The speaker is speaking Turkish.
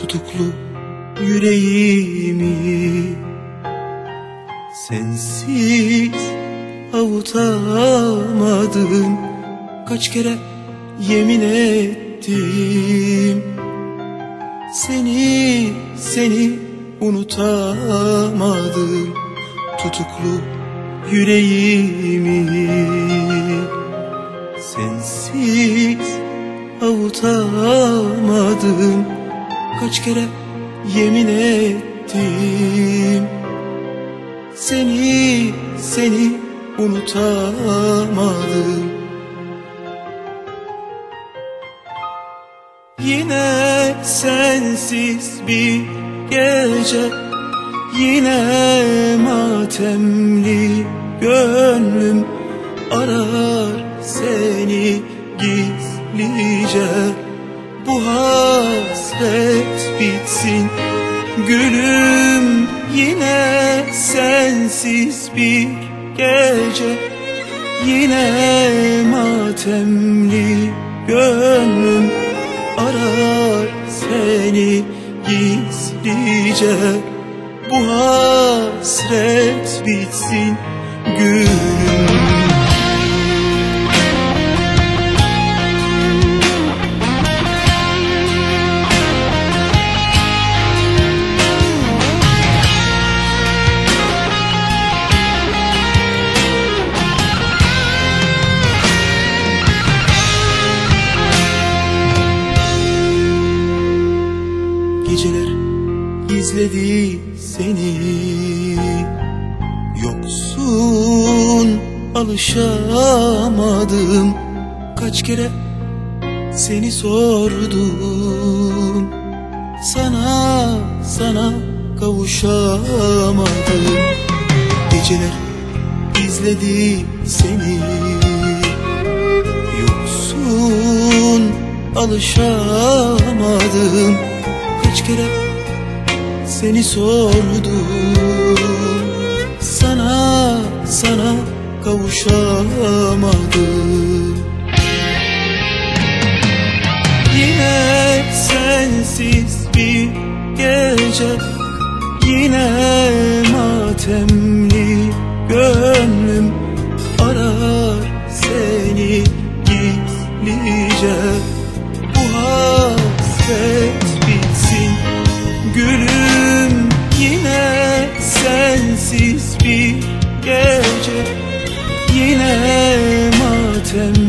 tutuklu yüreğimi. Sensiz avutamadım Kaç kere yemin ettim Seni, seni unutamadım Tutuklu yüreğimi. Sensiz avutamadım Kaç kere yemin ettim. Seni, seni unutamadım. Yine sensiz bir gece Yine matemli gönlüm arar seni gizlice Bu hasret bitsin. Gülüm Yine sensiz bir gece. Yine matemli gönlüm arar seni gizlice. Bu hasret bitsin. Gülüm izledi seni. Yoksun alışamadım. Kaç kere seni sordum. Sana, sana kavuşamadım. Geceler izledi seni. Yoksun alışamadım. Kaç kere seni sordum Sana, sana kavuşamadım Yine sensiz bir gece Yine matemli gönlüm arar seni gizlice sensiz bir gece. Yine matemli